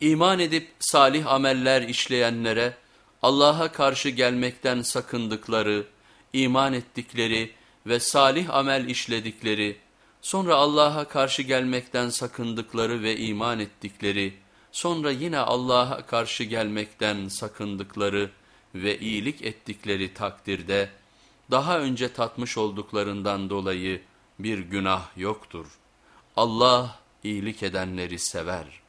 İman edip salih ameller işleyenlere Allah'a karşı gelmekten sakındıkları, iman ettikleri ve salih amel işledikleri, sonra Allah'a karşı gelmekten sakındıkları ve iman ettikleri, sonra yine Allah'a karşı gelmekten sakındıkları ve iyilik ettikleri takdirde, daha önce tatmış olduklarından dolayı bir günah yoktur. Allah iyilik edenleri sever.''